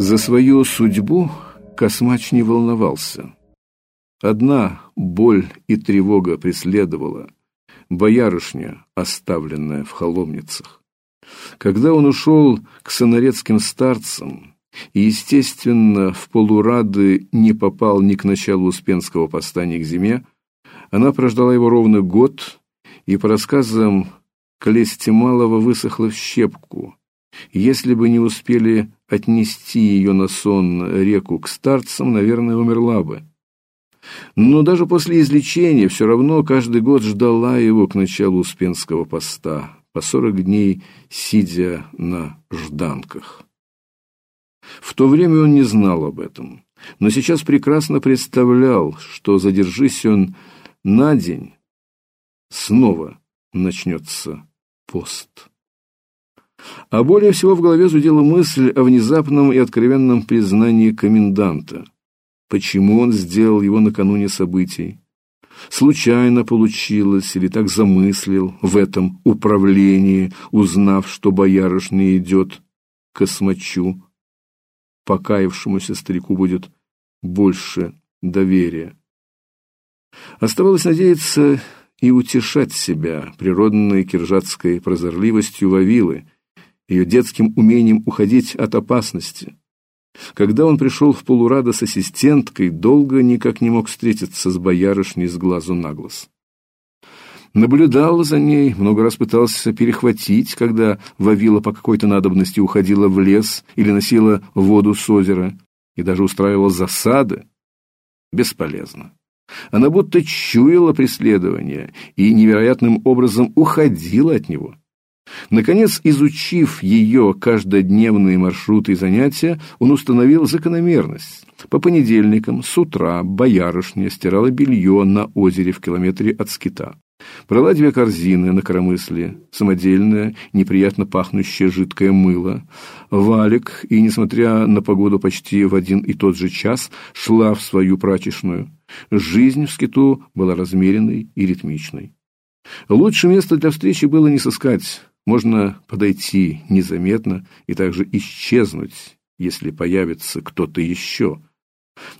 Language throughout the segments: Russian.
За свою судьбу Космач не волновался. Одна боль и тревога преследовала боярышня, оставленная в холомницах. Когда он ушел к сонарецким старцам и, естественно, в полурады не попал ни к началу Успенского поста, к зиме, она прождала его ровно год и, по рассказам Клести Малого, высохла в щепку. Если бы не успели отнести ее на сон реку к старцам, наверное, умерла бы. Но даже после излечения все равно каждый год ждала его к началу Успенского поста, по сорок дней сидя на жданках. В то время он не знал об этом, но сейчас прекрасно представлял, что задержись он на день, снова начнется пост. А более всего в голове зудела мысль о внезапном и откровенном признании коменданта. Почему он сделал его накануне событий? Случайно получилось или так замыслил в этом управлении, узнав, что боярышня идет к космачу? Покаявшемуся старику будет больше доверия. Оставалось надеяться и утешать себя природной киржатской прозорливостью Вавилы, ее детским умением уходить от опасности. Когда он пришел в полурада с ассистенткой, долго никак не мог встретиться с боярышней с глазу на глаз. Наблюдал за ней, много раз пытался перехватить, когда Вавила по какой-то надобности уходила в лес или носила воду с озера, и даже устраивал засады. Бесполезно. Она будто чуяла преследование и невероятным образом уходила от него. Наконец, изучив ее каждодневные маршруты и занятия, он установил закономерность. По понедельникам с утра боярышня стирала белье на озере в километре от скита. Брала две корзины на коромысле, самодельное, неприятно пахнущее жидкое мыло. Валик, и, несмотря на погоду почти в один и тот же час, шла в свою прачечную. Жизнь в скиту была размеренной и ритмичной. Лучше места для встречи было не сыскать. Можно подойти незаметно и также исчезнуть, если появится кто-то еще.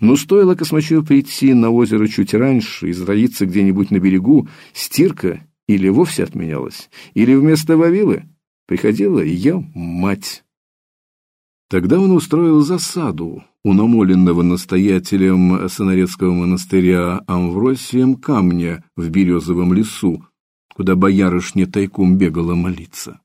Но стоило космачу прийти на озеро чуть раньше и затаиться где-нибудь на берегу, стирка или вовсе отменялась, или вместо Вавилы приходила ее мать. Тогда он устроил засаду у намоленного настоятелем Сонарецкого монастыря Амвросием камня в березовом лесу, куда боярышня тайком бегала молиться.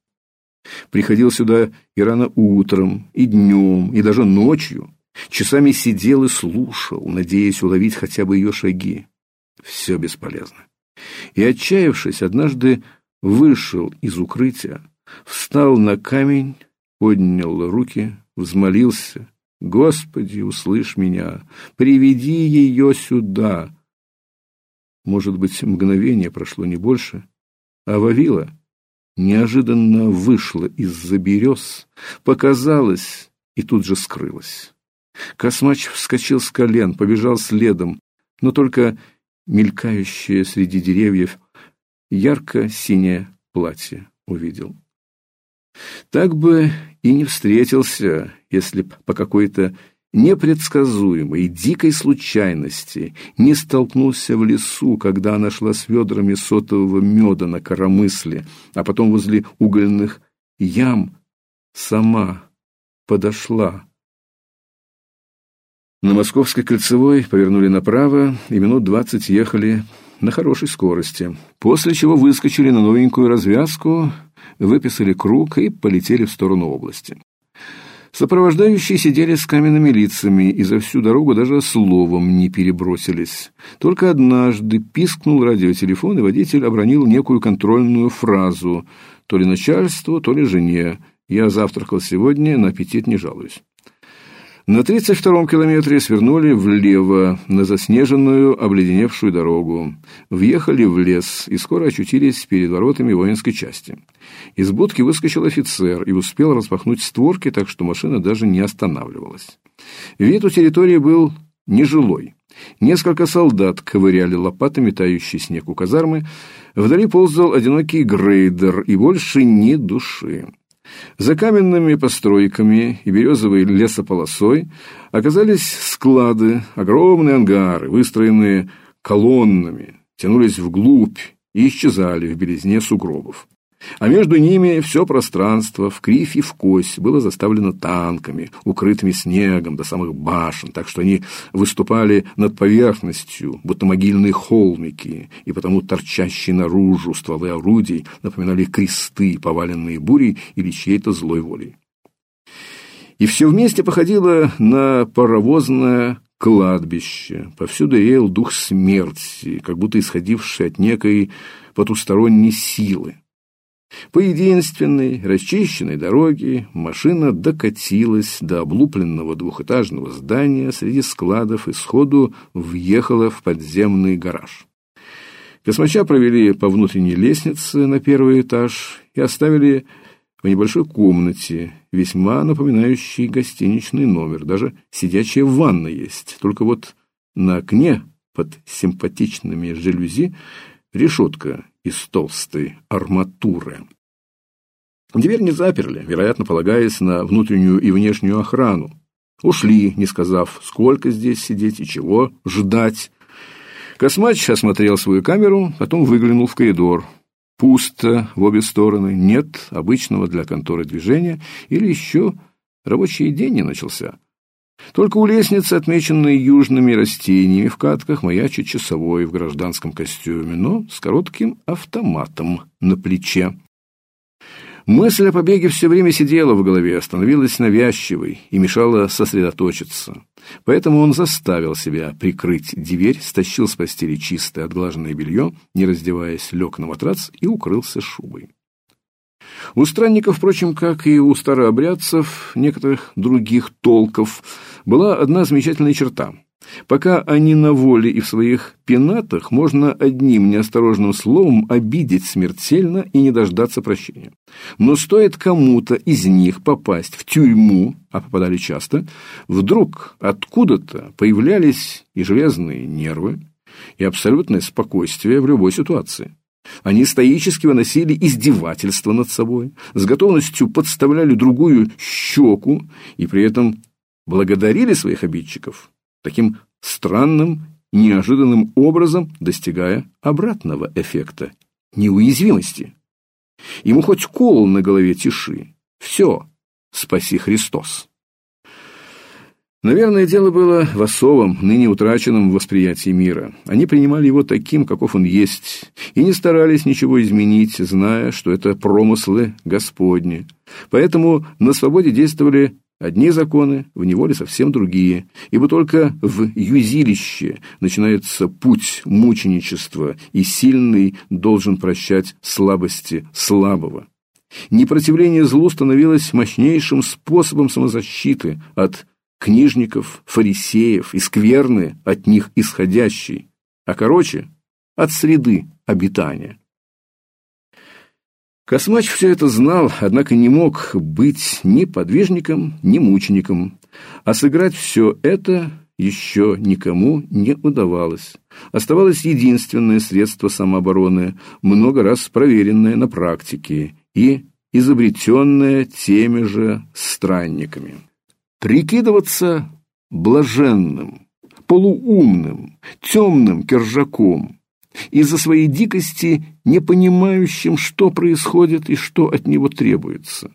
Приходил сюда и рано утром, и днем, и даже ночью. Часами сидел и слушал, надеясь уловить хотя бы ее шаги. Все бесполезно. И, отчаявшись, однажды вышел из укрытия, встал на камень, поднял руки, взмолился. «Господи, услышь меня! Приведи ее сюда!» Может быть, мгновение прошло не больше, а Вавила неожиданно вышла из-за берез, показалась и тут же скрылась. Космач вскочил с колен, побежал следом, но только мелькающее среди деревьев ярко-синее платье увидел. Так бы и не встретился, если б по какой-то непредсказуемой, дикой случайности не столкнулся в лесу, когда она шла с ведрами сотового меда на коромысле, а потом возле угольных ям сама подошла. На Московской кольцевой повернули направо и минут двадцать ехали на хорошей скорости, после чего выскочили на новенькую развязку, выписали круг и полетели в сторону области. Сопровождающие сидели с каменными лицами и за всю дорогу даже словом не перебросились. Только однажды пискнул радиотелефон, и водитель обронил некую контрольную фразу то ли начальству, то ли жене. «Я завтракал сегодня, на аппетит не жалуюсь». На 32-м километре свернули влево на заснеженную, обледеневшую дорогу, въехали в лес и скоро очутились перед воротами воинской части. Из будки выскочил офицер и успел распахнуть створки, так что машина даже не останавливалась. Вид у территории был нежилой. Несколько солдат ковыряли лопатами тающий снег у казармы, вдали ползал одинокий грейдер и больше ни души. За каменными постройками и березовой лесополосой оказались склады, огромные ангары, выстроенные колоннами, тянулись вглубь и исчезали в белизне сугробов. А между ними все пространство, в кривь и в кость, было заставлено танками, укрытыми снегом до самых башен, так что они выступали над поверхностью, будто могильные холмики, и потому торчащие наружу стволы орудий напоминали кресты, поваленные бурей или чьей-то злой волей. И все вместе походило на паровозное кладбище. Повсюду реял дух смерти, как будто исходивший от некой потусторонней силы. По единственной расчищенной дороге машина докатилась до облупленного двухэтажного здания среди складов и сходу въехала в подземный гараж. Космача провели по внутренней лестнице на первый этаж и оставили в небольшой комнате, весьма напоминающей гостиничный номер. Даже сидячая ванна есть, только вот на окне под симпатичными жалюзи решетка из толстой арматуры. Дверь не заперли, вероятно, полагаясь на внутреннюю и внешнюю охрану. Ушли, не сказав, сколько здесь сидеть и чего ждать. Космач осмотрел свою камеру, потом выглянул в коридор. Пусто в обе стороны, нет обычного для конторы движения, или еще рабочий день не начался. Только у лестницы, отмеченной южными растениями в катках, маячит часовой в гражданском костюме, но с коротким автоматом на плече. Мысль о побеге все время сидела в голове, становилась навязчивой и мешала сосредоточиться. Поэтому он заставил себя прикрыть дверь, стащил с постели чистое отглаженное белье, не раздеваясь, лег на матрац и укрылся шубой. У странников, впрочем, как и у старообрядцев, некоторых других толков, была одна замечательная черта. Пока они на воле и в своих пенатах, можно одним неосторожным словом обидеть смертельно и не дождаться прощения. Но стоит кому-то из них попасть в тюрьму, а попадали часто, вдруг откуда-то появлялись и железные нервы, и абсолютное спокойствие в любой ситуации. Они стоически выносили издевательство над собой, с готовностью подставляли другую щеку и при этом благодарили своих обидчиков, таким странным, неожиданным образом достигая обратного эффекта – неуязвимости. Ему хоть кол на голове тиши. Все, спаси Христос. Наверное, дело было в особом, ныне утраченном восприятии мира. Они принимали его таким, каков он есть, и не старались ничего изменить, зная, что это промыслы Господни. Поэтому на свободе действовали одни законы, в неволе совсем другие, ибо только в юзилище начинается путь мученичества, и сильный должен прощать слабости слабого. Непротивление злу становилось мощнейшим способом самозащиты от книжников, фарисеев и скверны от них исходящей, а короче, от среды обитания. Космач все это знал, однако не мог быть ни подвижником, ни мучеником, а сыграть все это еще никому не удавалось. Оставалось единственное средство самообороны, много раз проверенное на практике и изобретенное теми же странниками. Прикидываться блаженным, полуумным, темным кержаком, из-за своей дикости не понимающим, что происходит и что от него требуется.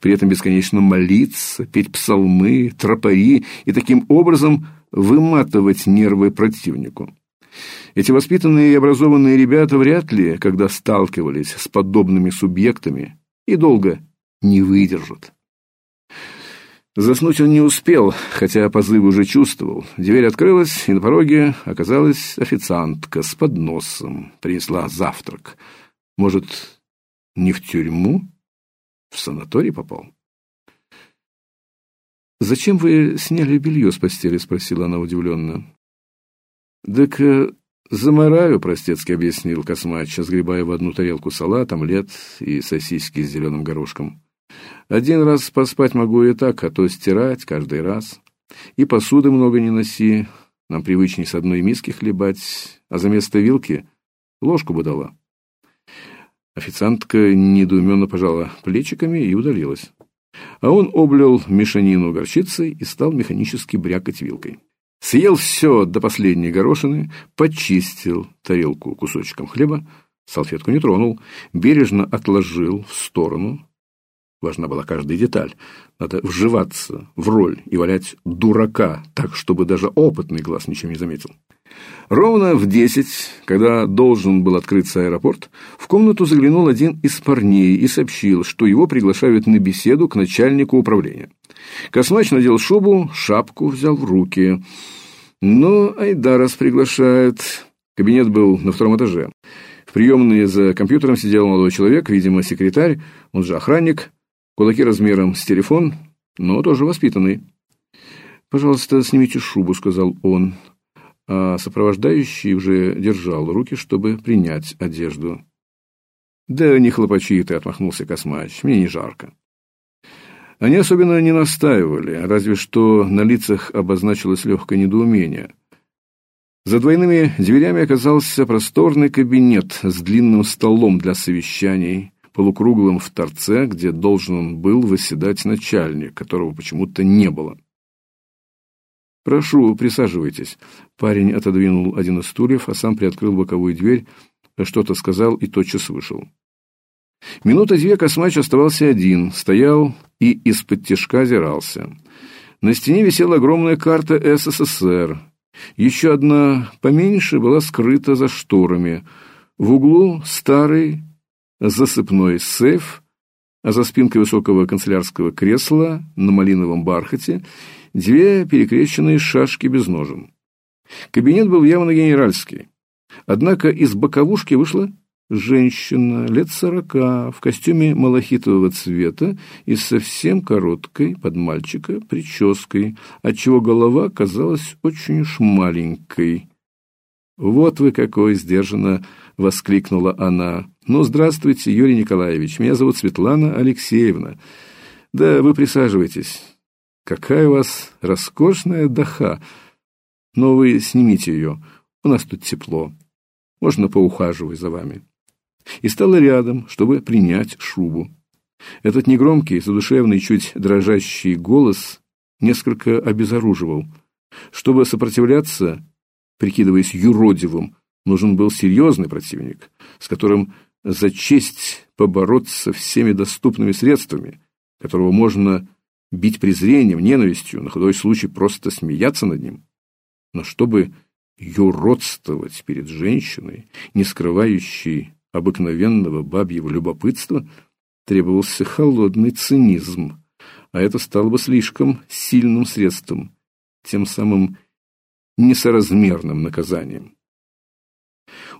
При этом бесконечно молиться, петь псалмы, тропари и таким образом выматывать нервы противнику. Эти воспитанные и образованные ребята вряд ли, когда сталкивались с подобными субъектами, и долго не выдержат. Заснуть он не успел, хотя позыв уже чувствовал. Дверь открылась, и на пороге оказалась официантка с подносом. Принесла завтрак. Может, не в тюрьму? В санаторий попал? «Зачем вы сняли белье с постели?» — спросила она удивленно. «Так э, замараю», — простецки объяснил Космач, сгребая в одну тарелку салат, омлет и сосиски с зеленым горошком. Один раз поспать могу и так, а то стирать каждый раз. И посуды много не носи, нам привычней с одной миски хлебать, а за место вилки ложку бы дала. Официантка недоуменно пожала плечиками и удалилась. А он облил мешанину горчицей и стал механически брякать вилкой. Съел все до последней горошины, почистил тарелку кусочком хлеба, салфетку не тронул, бережно отложил в сторону. Важна была каждая деталь. Надо вживаться в роль и валять дурака, так, чтобы даже опытный глаз ничем не заметил. Ровно в десять, когда должен был открыться аэропорт, в комнату заглянул один из парней и сообщил, что его приглашают на беседу к начальнику управления. Космач надел шубу, шапку взял в руки. Но Айдарас приглашает. Кабинет был на втором этаже. В приемной за компьютером сидел молодой человек, видимо, секретарь, он же охранник, кулаки размером с телефон, но тоже воспитанный. «Пожалуйста, снимите шубу», — сказал он а сопровождающий уже держал руки, чтобы принять одежду. «Да не хлопачи ты», — отмахнулся Космач, — «мне не жарко». Они особенно не настаивали, разве что на лицах обозначилось легкое недоумение. За двойными дверями оказался просторный кабинет с длинным столом для совещаний, полукруглым в торце, где должен был восседать начальник, которого почему-то не было. «Прошу, присаживайтесь». Парень отодвинул один из стульев, а сам приоткрыл боковую дверь, что-то сказал и тотчас вышел. Минута две Космач оставался один, стоял и из-под тяжка озирался. На стене висела огромная карта СССР. Еще одна поменьше была скрыта за шторами. В углу старый засыпной сейф, а за спинкой высокого канцелярского кресла на малиновом бархате две перекрещенные шашки без ножен. Кабинет был явно генеральский. Однако из боковушки вышла женщина лет сорока в костюме малахитового цвета и совсем короткой под мальчика прической, отчего голова казалась очень уж маленькой. «Вот вы какой!» — сдержанно воскликнула она. «Ну, здравствуйте, Юрий Николаевич, меня зовут Светлана Алексеевна. Да вы присаживайтесь. Какая у вас роскошная даха. Но вы снимите ее, у нас тут тепло. Можно поухаживать за вами. И стала рядом, чтобы принять шубу. Этот негромкий, задушевный, чуть дрожащий голос несколько обезоруживал. Чтобы сопротивляться, прикидываясь юродивым, нужен был серьезный противник, с которым за честь побороться всеми доступными средствами, которого можно бить презрением, ненавистью, на худой случай просто смеяться над ним. Но чтобы юродствовать перед женщиной, не скрывающей обыкновенного бабьего любопытства, требовался холодный цинизм, а это стало бы слишком сильным средством, тем самым несоразмерным наказанием.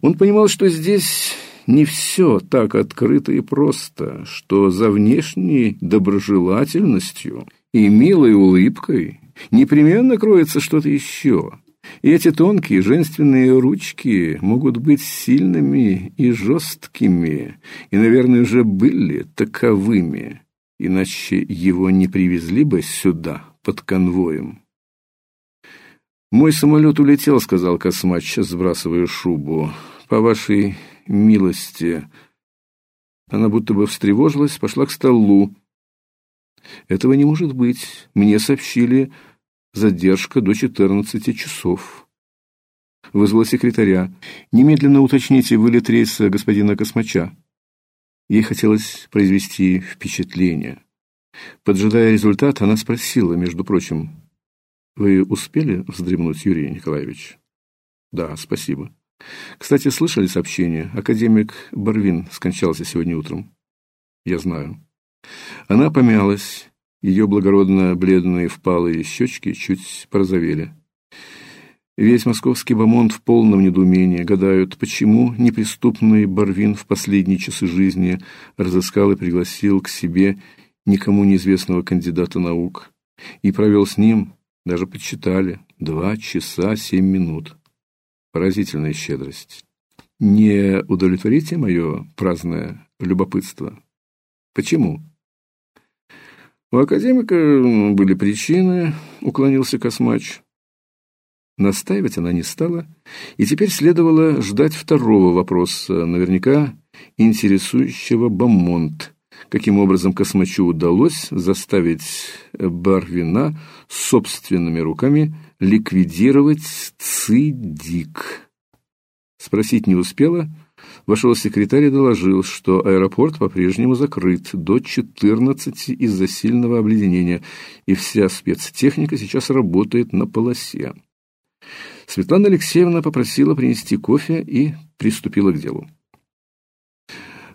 Он понимал, что здесь не все так открыто и просто, что за внешней доброжелательностью и милой улыбкой непременно кроется что-то еще. И эти тонкие женственные ручки могут быть сильными и жесткими, и, наверное, уже были таковыми, иначе его не привезли бы сюда под конвоем. «Мой самолет улетел», — сказал Космач, сбрасывая шубу. «По вашей милости. Она будто бы встревожилась, пошла к столу. Этого не может быть. Мне сообщили задержка до 14 часов. Вызвала секретаря. Немедленно уточните вылет рейса господина Космача. Ей хотелось произвести впечатление. Поджидая результат, она спросила, между прочим, «Вы успели вздремнуть, Юрий Николаевич?» «Да, спасибо». Кстати, слышали сообщение? Академик Барвин скончался сегодня утром. Я знаю. Она помялась. Ее благородно бледные впалые щечки чуть порозовели. Весь московский бомонд в полном недоумении гадают, почему неприступный Барвин в последние часы жизни разыскал и пригласил к себе никому неизвестного кандидата наук и провел с ним, даже подсчитали, два часа семь минут. Поразительная щедрость. Не удовлетворите мое праздное любопытство? Почему? У академика были причины, уклонился Космач. Настаивать она не стала, и теперь следовало ждать второго вопроса, наверняка интересующего Бамонт. Каким образом Космачу удалось заставить Барвина собственными руками ликвидировать ЦИДИК? Спросить не успела. Вошел секретарь и доложил, что аэропорт по-прежнему закрыт до 14 из-за сильного обледенения, и вся спецтехника сейчас работает на полосе. Светлана Алексеевна попросила принести кофе и приступила к делу.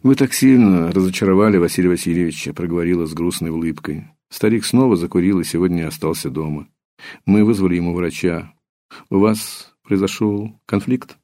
Вы так сильно разочаровали Василия Васильевича, проговорила с грустной улыбкой. Старик снова закурил и сегодня остался дома. Мы вызвали ему врача. У вас произошел конфликт?